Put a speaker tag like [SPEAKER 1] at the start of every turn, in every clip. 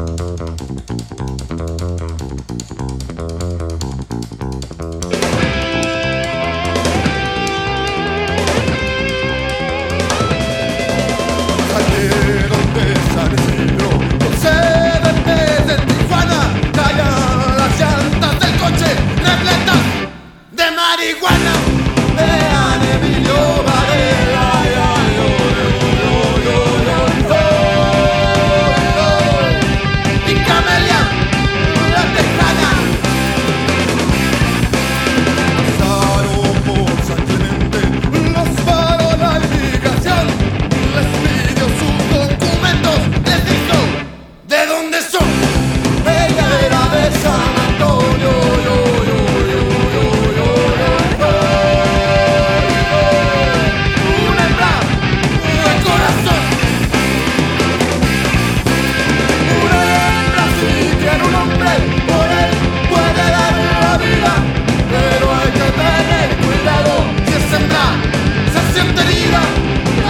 [SPEAKER 1] Thank you.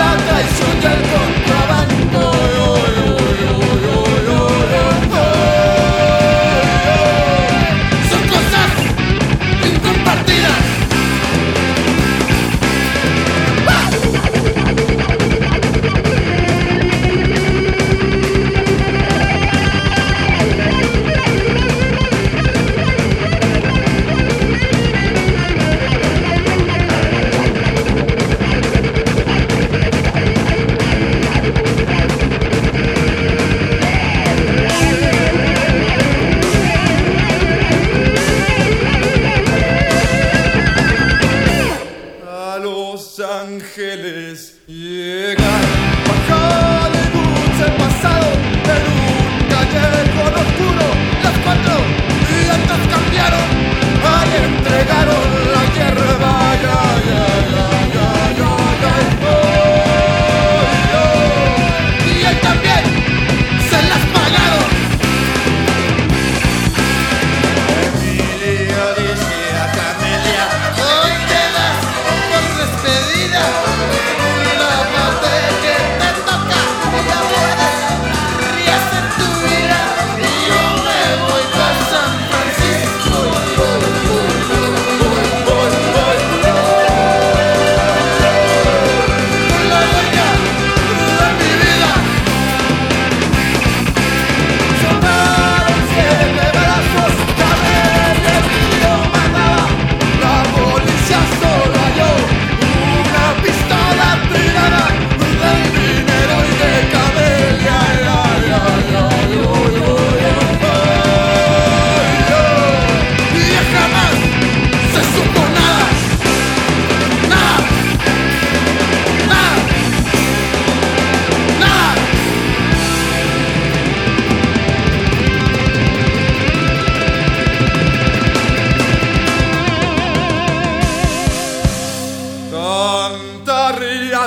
[SPEAKER 1] lata y su tiempo ángeles llegan.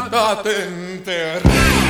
[SPEAKER 1] andate in terra.